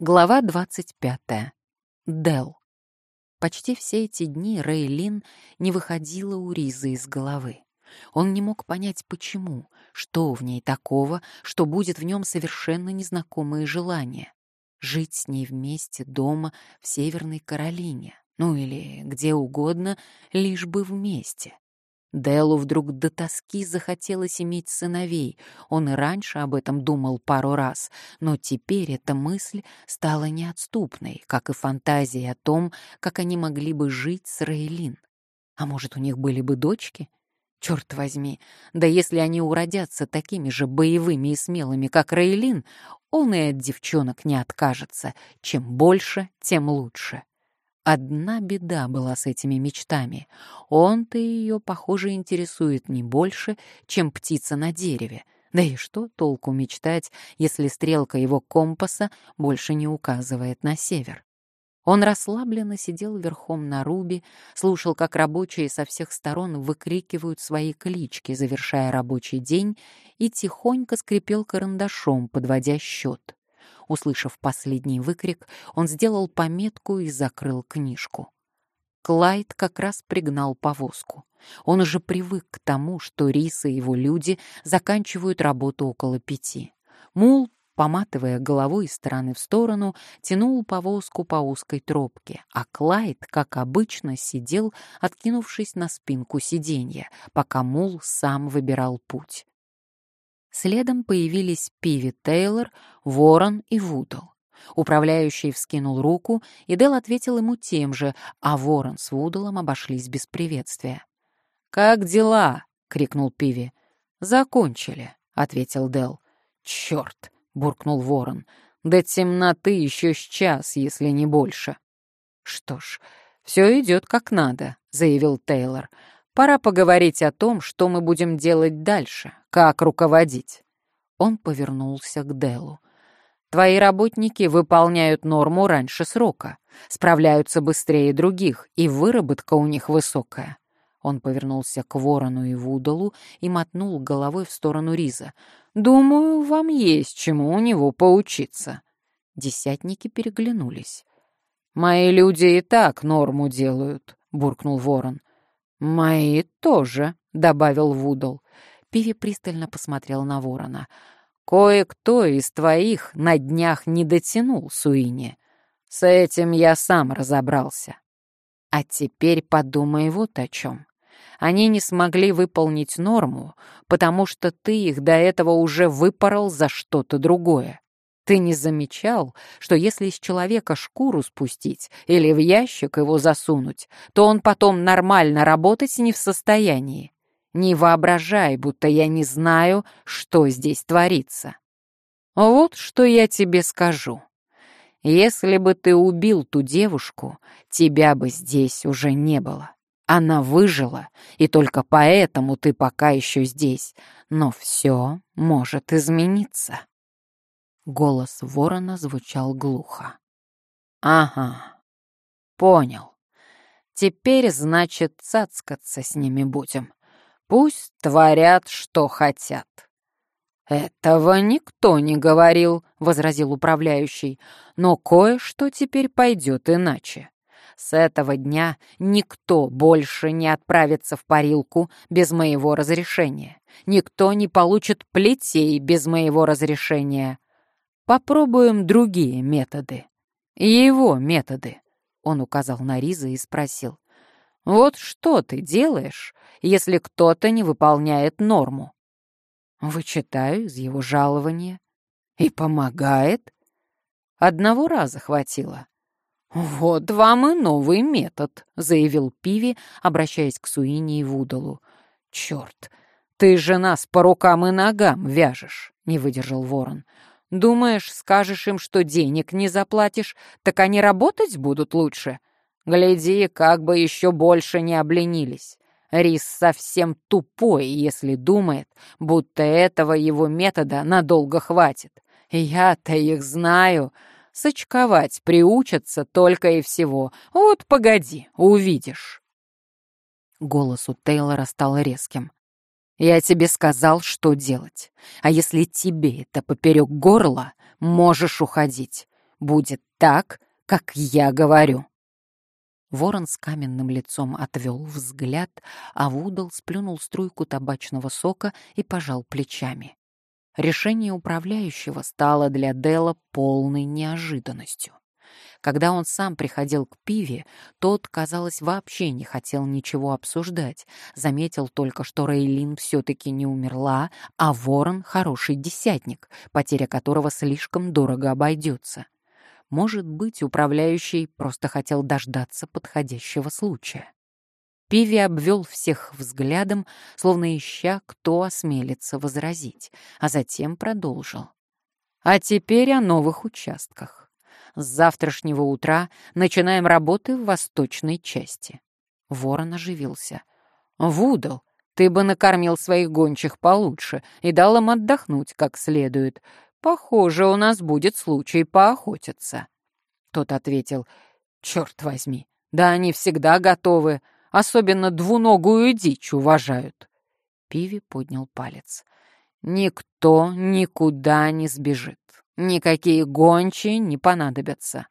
Глава 25. Дел. Почти все эти дни Рейлин не выходила у Ризы из головы. Он не мог понять, почему, что в ней такого, что будет в нем совершенно незнакомые желания. Жить с ней вместе дома в Северной Каролине, ну или где угодно, лишь бы вместе. Делу вдруг до тоски захотелось иметь сыновей. Он и раньше об этом думал пару раз, но теперь эта мысль стала неотступной, как и фантазия о том, как они могли бы жить с Рейлин. А может, у них были бы дочки? Черт возьми, да если они уродятся такими же боевыми и смелыми, как Рейлин, он и от девчонок не откажется. Чем больше, тем лучше. Одна беда была с этими мечтами. Он-то ее, похоже, интересует не больше, чем птица на дереве. Да и что толку мечтать, если стрелка его компаса больше не указывает на север? Он расслабленно сидел верхом на руби, слушал, как рабочие со всех сторон выкрикивают свои клички, завершая рабочий день, и тихонько скрипел карандашом, подводя счет. Услышав последний выкрик, он сделал пометку и закрыл книжку. Клайд как раз пригнал повозку. Он уже привык к тому, что Рис и его люди заканчивают работу около пяти. Мул, поматывая головой из стороны в сторону, тянул повозку по узкой тропке, а Клайд, как обычно, сидел, откинувшись на спинку сиденья, пока Мул сам выбирал путь. Следом появились Пиви Тейлор, Ворон и Вудл. Управляющий вскинул руку, и Дел ответил ему тем же, а Ворон с Вудлом обошлись без приветствия. «Как дела?» — крикнул Пиви. «Закончили», — ответил Дел. «Черт!» — буркнул Ворон. «До темноты еще с час, если не больше». «Что ж, все идет как надо», — заявил Тейлор. Пора поговорить о том, что мы будем делать дальше, как руководить. Он повернулся к Делу. Твои работники выполняют норму раньше срока, справляются быстрее других, и выработка у них высокая. Он повернулся к Ворону и Вудалу и мотнул головой в сторону Риза. «Думаю, вам есть чему у него поучиться». Десятники переглянулись. «Мои люди и так норму делают», — буркнул Ворон. «Мои тоже», — добавил Вудл. Пиви пристально посмотрел на ворона. «Кое-кто из твоих на днях не дотянул, Суини. С этим я сам разобрался. А теперь подумай вот о чем. Они не смогли выполнить норму, потому что ты их до этого уже выпорол за что-то другое. Ты не замечал, что если из человека шкуру спустить или в ящик его засунуть, то он потом нормально работать не в состоянии? Не воображай, будто я не знаю, что здесь творится. Вот что я тебе скажу. Если бы ты убил ту девушку, тебя бы здесь уже не было. Она выжила, и только поэтому ты пока еще здесь. Но все может измениться. Голос ворона звучал глухо. «Ага, понял. Теперь, значит, цацкаться с ними будем. Пусть творят, что хотят». «Этого никто не говорил», — возразил управляющий, «но кое-что теперь пойдет иначе. С этого дня никто больше не отправится в парилку без моего разрешения. Никто не получит плетей без моего разрешения. Попробуем другие методы. Его методы. Он указал на Риза и спросил. Вот что ты делаешь, если кто-то не выполняет норму? Вычитаю из его жалования. И помогает? Одного раза хватило. «Вот вам и новый метод», — заявил Пиви, обращаясь к Суине и Вудалу. «Черт, ты же нас по рукам и ногам вяжешь», — не выдержал ворон. Думаешь, скажешь им, что денег не заплатишь, так они работать будут лучше? Гляди, как бы еще больше не обленились. Рис совсем тупой, если думает, будто этого его метода надолго хватит. Я-то их знаю. Сочковать приучатся только и всего. Вот погоди, увидишь. Голос у Тейлора стал резким. Я тебе сказал, что делать. А если тебе это поперек горла, можешь уходить. будет так, как я говорю». Ворон с каменным лицом отвел взгляд, а Вудал сплюнул струйку табачного сока и пожал плечами. Решение управляющего стало для Дела полной неожиданностью. Когда он сам приходил к Пиве, тот, казалось, вообще не хотел ничего обсуждать. Заметил только, что Рейлин все-таки не умерла, а Ворон — хороший десятник, потеря которого слишком дорого обойдется. Может быть, управляющий просто хотел дождаться подходящего случая. Пиви обвел всех взглядом, словно ища, кто осмелится возразить, а затем продолжил. А теперь о новых участках. С завтрашнего утра начинаем работы в восточной части. Ворон оживился. «Вудал, ты бы накормил своих гончих получше и дал им отдохнуть как следует. Похоже, у нас будет случай поохотиться». Тот ответил, «Черт возьми, да они всегда готовы, особенно двуногую дичь уважают». Пиви поднял палец. «Никто никуда не сбежит. Никакие гончие не понадобятся».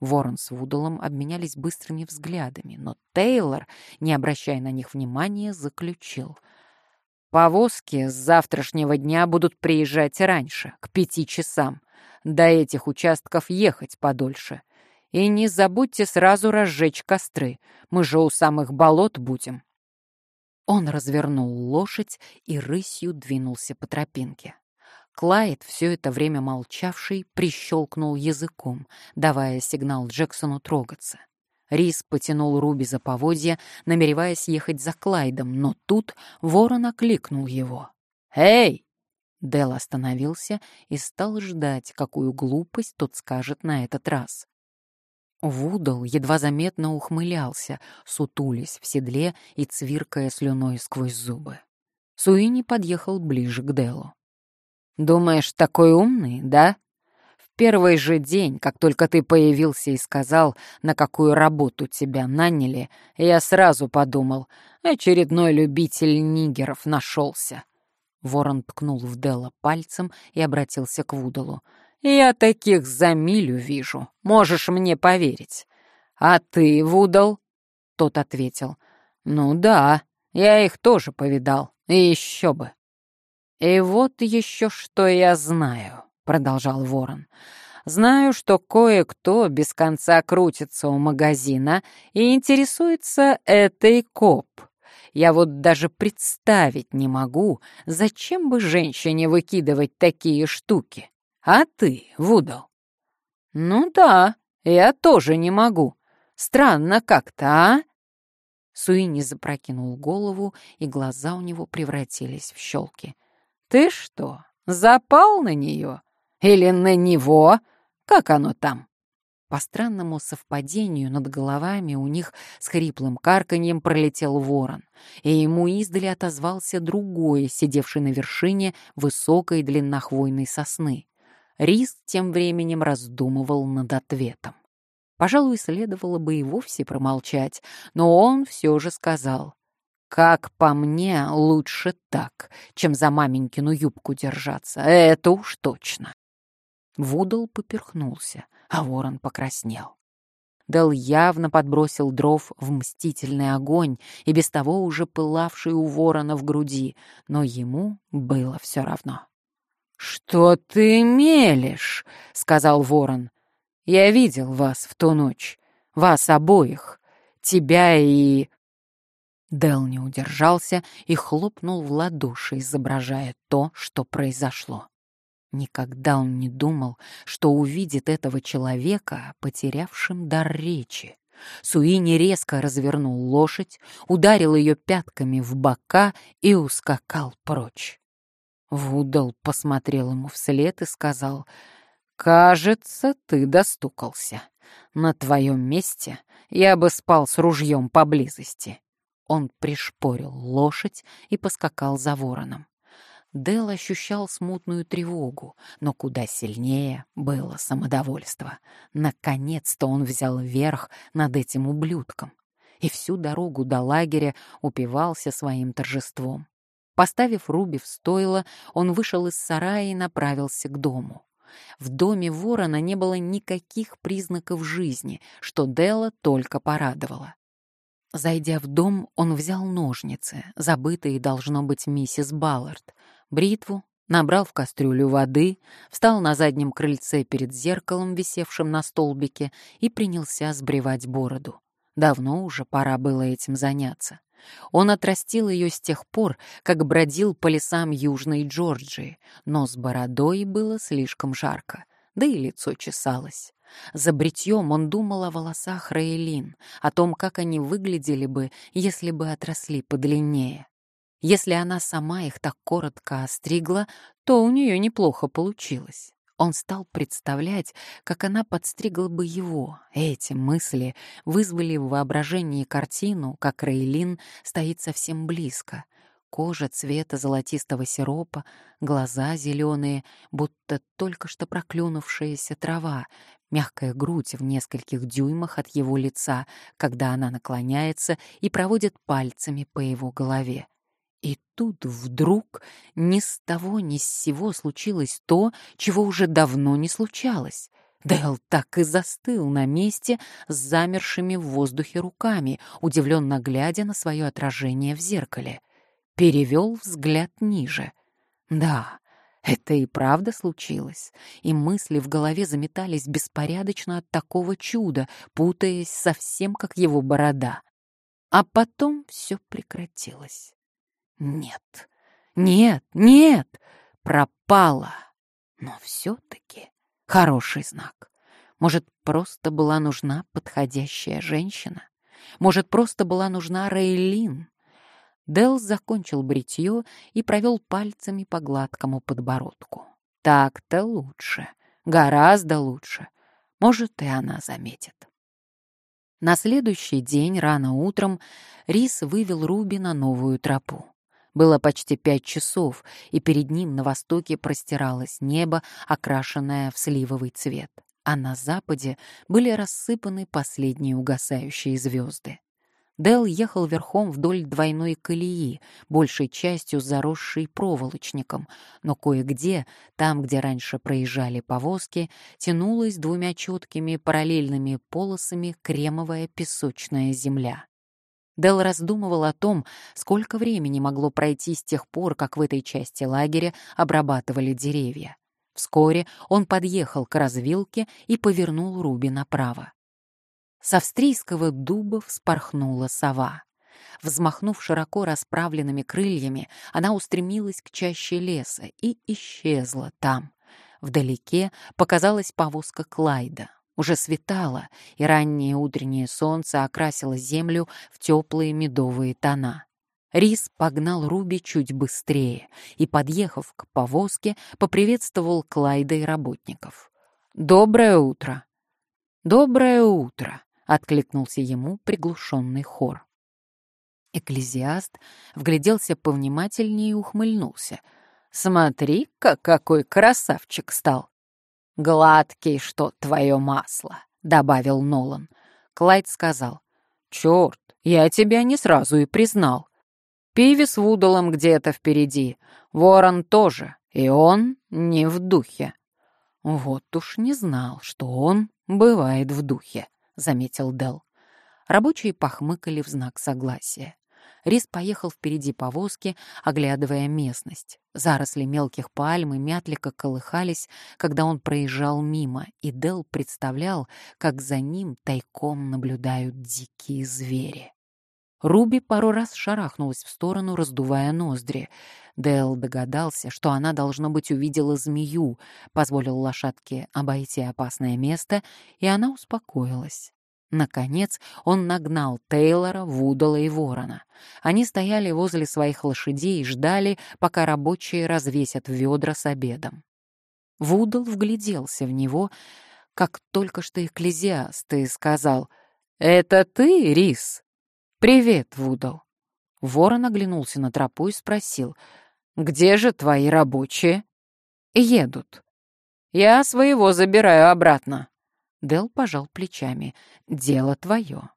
Ворон с Вудалом обменялись быстрыми взглядами, но Тейлор, не обращая на них внимания, заключил — Повозки с завтрашнего дня будут приезжать раньше, к пяти часам. До этих участков ехать подольше. И не забудьте сразу разжечь костры. Мы же у самых болот будем. Он развернул лошадь и рысью двинулся по тропинке. Клайд, все это время молчавший, прищелкнул языком, давая сигнал Джексону трогаться. Рис потянул Руби за поводья, намереваясь ехать за Клайдом, но тут ворон окликнул его. «Эй!» Дел остановился и стал ждать, какую глупость тот скажет на этот раз. Вудал едва заметно ухмылялся, сутулясь в седле и цвиркая слюной сквозь зубы. Суини подъехал ближе к Делу. «Думаешь, такой умный, да?» первый же день, как только ты появился и сказал, на какую работу тебя наняли, я сразу подумал, очередной любитель нигеров нашелся. Ворон ткнул в Делла пальцем и обратился к Вудалу. «Я таких за милю вижу, можешь мне поверить». «А ты, Вудал?» Тот ответил. «Ну да, я их тоже повидал, и еще бы». «И вот еще что я знаю» продолжал Ворон. Знаю, что кое-кто без конца крутится у магазина и интересуется этой коп. Я вот даже представить не могу, зачем бы женщине выкидывать такие штуки. А ты, Вудал? Ну да, я тоже не могу. Странно как-то, а? Суини запрокинул голову, и глаза у него превратились в щелки. «Ты что, запал на нее? Или на него? Как оно там?» По странному совпадению над головами у них с хриплым карканьем пролетел ворон, и ему издали отозвался другой, сидевший на вершине высокой длиннохвойной сосны. Рис тем временем раздумывал над ответом. Пожалуй, следовало бы и вовсе промолчать, но он все же сказал. «Как по мне, лучше так, чем за маменькину юбку держаться, это уж точно». Вудал поперхнулся, а ворон покраснел. Дел явно подбросил дров в мстительный огонь и без того уже пылавший у ворона в груди, но ему было все равно. «Что ты мелешь?» — сказал ворон. «Я видел вас в ту ночь, вас обоих, тебя и...» Дел не удержался и хлопнул в ладоши, изображая то, что произошло. Никогда он не думал, что увидит этого человека, потерявшим дар речи. Суини резко развернул лошадь, ударил ее пятками в бока и ускакал прочь. Вудал посмотрел ему вслед и сказал, «Кажется, ты достукался. На твоем месте я бы спал с ружьем поблизости». Он пришпорил лошадь и поскакал за вороном. Дэл ощущал смутную тревогу, но куда сильнее было самодовольство. Наконец-то он взял верх над этим ублюдком и всю дорогу до лагеря упивался своим торжеством. Поставив Руби в стойло, он вышел из сарая и направился к дому. В доме ворона не было никаких признаков жизни, что Делла только порадовало. Зайдя в дом, он взял ножницы, забытые, должно быть, миссис Баллард, бритву, набрал в кастрюлю воды, встал на заднем крыльце перед зеркалом, висевшим на столбике, и принялся сбривать бороду. Давно уже пора было этим заняться. Он отрастил ее с тех пор, как бродил по лесам Южной Джорджии, но с бородой было слишком жарко, да и лицо чесалось. За бритьем он думал о волосах Рейлин, о том, как они выглядели бы, если бы отросли подлиннее. Если она сама их так коротко остригла, то у нее неплохо получилось. Он стал представлять, как она подстригла бы его. Эти мысли вызвали в воображении картину, как Рейлин стоит совсем близко. Кожа цвета золотистого сиропа, глаза зеленые, будто только что проклюнувшаяся трава, мягкая грудь в нескольких дюймах от его лица, когда она наклоняется и проводит пальцами по его голове. И тут вдруг ни с того ни с сего случилось то, чего уже давно не случалось. Дэл так и застыл на месте с замершими в воздухе руками, удивленно глядя на свое отражение в зеркале. Перевел взгляд ниже. Да, это и правда случилось, и мысли в голове заметались беспорядочно от такого чуда, путаясь совсем как его борода. А потом все прекратилось. Нет, нет, нет, пропала. Но все-таки хороший знак. Может, просто была нужна подходящая женщина? Может, просто была нужна Рейлин? Дел закончил бритье и провел пальцами по гладкому подбородку. Так-то лучше, гораздо лучше. Может, и она заметит. На следующий день, рано утром, Рис вывел Руби на новую тропу. Было почти пять часов, и перед ним на востоке простиралось небо, окрашенное в сливовый цвет, а на западе были рассыпаны последние угасающие звезды. Дел ехал верхом вдоль двойной колеи, большей частью заросшей проволочником, но кое-где, там, где раньше проезжали повозки, тянулась двумя четкими параллельными полосами кремовая песочная земля. Дел раздумывал о том, сколько времени могло пройти с тех пор, как в этой части лагеря обрабатывали деревья. Вскоре он подъехал к развилке и повернул Руби направо. С австрийского дуба вспорхнула сова. Взмахнув широко расправленными крыльями, она устремилась к чаще леса и исчезла там. Вдалеке показалась повозка Клайда. Уже светало, и раннее утреннее солнце окрасило землю в теплые медовые тона. Рис погнал Руби чуть быстрее и, подъехав к повозке, поприветствовал Клайда и работников. «Доброе утро!» «Доброе утро!» Откликнулся ему приглушенный хор. Экклезиаст вгляделся повнимательнее и ухмыльнулся. «Смотри-ка, какой красавчик стал!» «Гладкий, что твое масло!» — добавил Нолан. Клайд сказал. «Черт, я тебя не сразу и признал. Пиви с Вудалом где-то впереди, Ворон тоже, и он не в духе». Вот уж не знал, что он бывает в духе заметил Дел. Рабочие похмыкали в знак согласия. Рис поехал впереди повозки, оглядывая местность. Заросли мелких пальм и мятлика колыхались, когда он проезжал мимо, и Дел представлял, как за ним тайком наблюдают дикие звери. Руби пару раз шарахнулась в сторону, раздувая ноздри. Дэл догадался, что она, должно быть, увидела змею, позволил лошадке обойти опасное место, и она успокоилась. Наконец он нагнал Тейлора, Вудала и Ворона. Они стояли возле своих лошадей и ждали, пока рабочие развесят ведра с обедом. Вудал вгляделся в него, как только что экклезиаст, и сказал «Это ты, Рис?» «Привет, Вудал». Ворон оглянулся на тропу и спросил, «Где же твои рабочие?» «Едут». «Я своего забираю обратно». Дел пожал плечами. «Дело твое».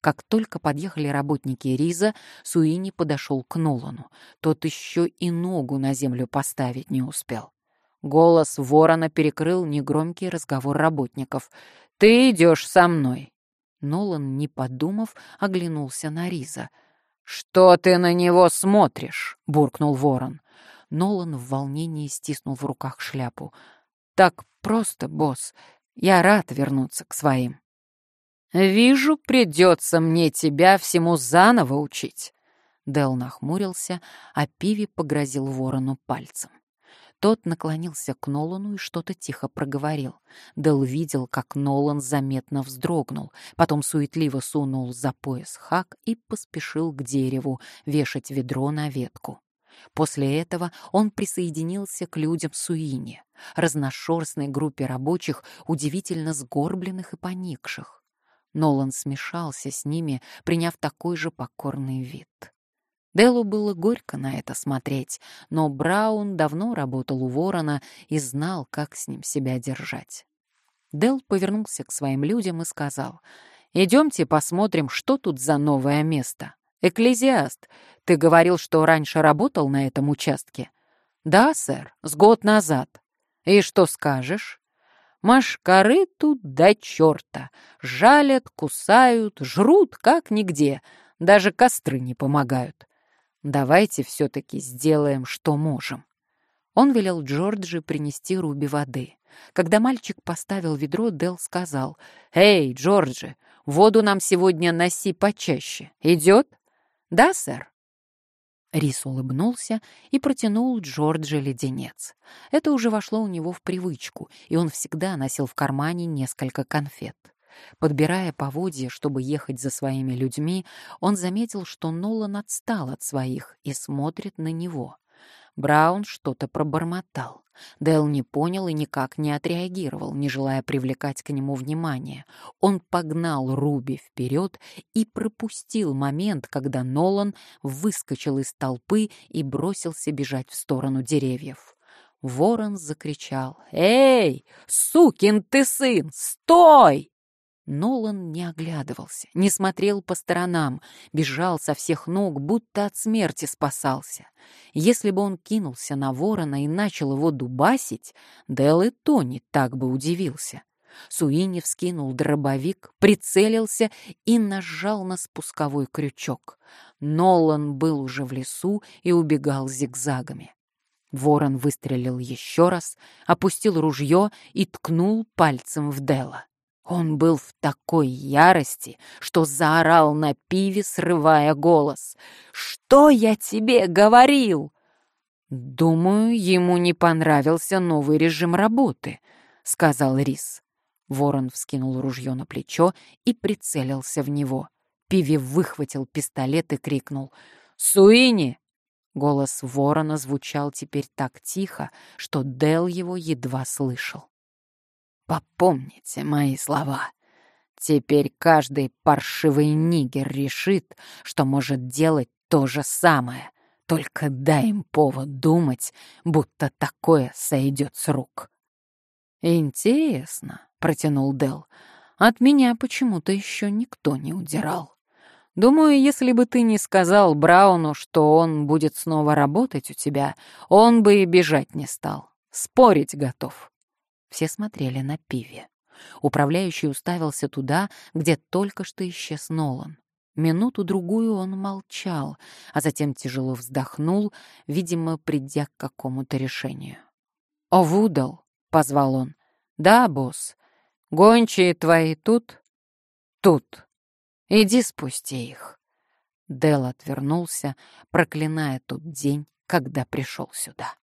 Как только подъехали работники Риза, Суини подошел к Нолану. Тот еще и ногу на землю поставить не успел. Голос ворона перекрыл негромкий разговор работников. «Ты идешь со мной!» Нолан, не подумав, оглянулся на Риза. «Что ты на него смотришь?» — буркнул ворон. Нолан в волнении стиснул в руках шляпу. «Так просто, босс. Я рад вернуться к своим». «Вижу, придется мне тебя всему заново учить». Дел нахмурился, а Пиви погрозил ворону пальцем. Тот наклонился к Нолану и что-то тихо проговорил. Дел видел, как Нолан заметно вздрогнул, потом суетливо сунул за пояс хак и поспешил к дереву вешать ведро на ветку. После этого он присоединился к людям Суини, разношерстной группе рабочих, удивительно сгорбленных и поникших. Нолан смешался с ними, приняв такой же покорный вид. Делу было горько на это смотреть, но Браун давно работал у Ворона и знал, как с ним себя держать. Дел повернулся к своим людям и сказал, «Идемте посмотрим, что тут за новое место. Экклезиаст, ты говорил, что раньше работал на этом участке?» «Да, сэр, с год назад». «И что скажешь?» «Машкары тут до черта. Жалят, кусают, жрут, как нигде. Даже костры не помогают. Давайте все-таки сделаем, что можем». Он велел Джорджи принести Руби воды. Когда мальчик поставил ведро, Дел сказал, «Эй, Джорджи, воду нам сегодня носи почаще. Идет?» «Да, сэр». Рис улыбнулся и протянул Джорджи леденец. Это уже вошло у него в привычку, и он всегда носил в кармане несколько конфет. Подбирая поводья, чтобы ехать за своими людьми, он заметил, что Нолан отстал от своих и смотрит на него. Браун что-то пробормотал. Дэл не понял и никак не отреагировал, не желая привлекать к нему внимание. Он погнал Руби вперед и пропустил момент, когда Нолан выскочил из толпы и бросился бежать в сторону деревьев. Ворон закричал «Эй, сукин ты сын, стой!» Нолан не оглядывался, не смотрел по сторонам, бежал со всех ног, будто от смерти спасался. Если бы он кинулся на ворона и начал его дубасить, Дел и Тони так бы удивился. Суини вскинул дробовик, прицелился и нажал на спусковой крючок. Нолан был уже в лесу и убегал зигзагами. Ворон выстрелил еще раз, опустил ружье и ткнул пальцем в Дела. Он был в такой ярости, что заорал на пиве, срывая голос. «Что я тебе говорил?» «Думаю, ему не понравился новый режим работы», — сказал Рис. Ворон вскинул ружье на плечо и прицелился в него. Пиви выхватил пистолет и крикнул «Суини!». Голос ворона звучал теперь так тихо, что Дел его едва слышал. Попомните мои слова. Теперь каждый паршивый нигер решит, что может делать то же самое. Только дай им повод думать, будто такое сойдет с рук. «Интересно», — протянул Дел. «От меня почему-то еще никто не удирал. Думаю, если бы ты не сказал Брауну, что он будет снова работать у тебя, он бы и бежать не стал. Спорить готов». Все смотрели на пиве. Управляющий уставился туда, где только что исчез Нолан. Минуту-другую он молчал, а затем тяжело вздохнул, видимо, придя к какому-то решению. «О, Вудал!» — позвал он. «Да, босс. Гончие твои тут?» «Тут. Иди спусти их». Дел отвернулся, проклиная тот день, когда пришел сюда.